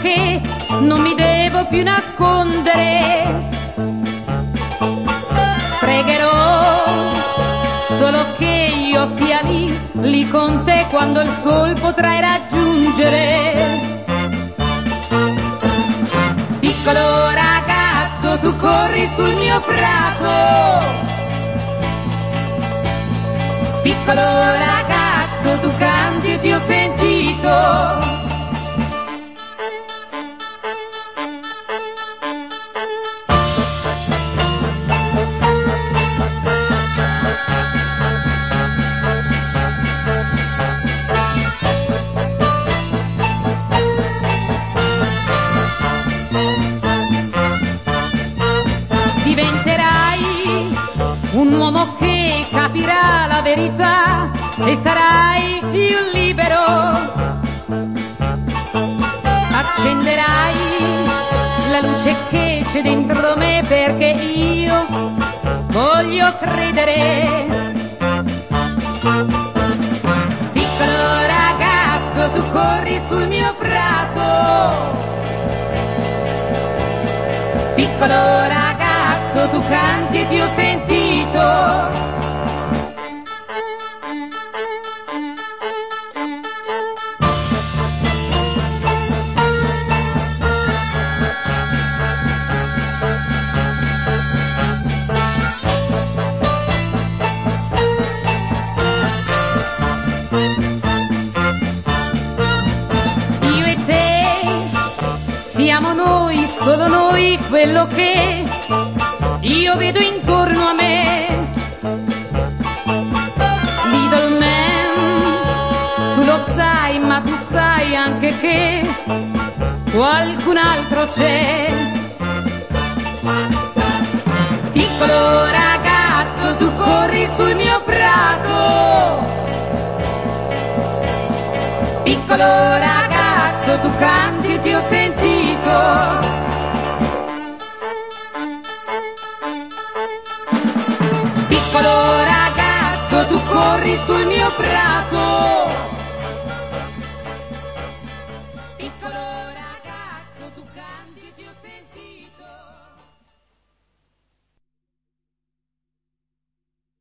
che non mi devo più nascondere. Pregherò solo che io sia lì, lì con te quando il sol potrai raggiungere. Piccolo ragazzo, tu corri sul mio prato. Piccolo ragazzo, tu canti e ti ho sentito. Un uomo che capirà la verità e sarai più libero. Accenderai la luce che c'è dentro me perché io voglio credere. Piccolo ragazzo, tu corri sul mio prato. Piccolo ragazzo, tu canti e ti ho sentito. Siamo noi, solo noi, quello che io vedo intorno a me. Little man, tu lo sai, ma tu sai anche che qualcun altro c'è. Piccolo ragazzo, tu corri sul mio prato. Piccolo ragazzo, tu canti e ti Piccolo ragazzo, tu corri sul mio prato.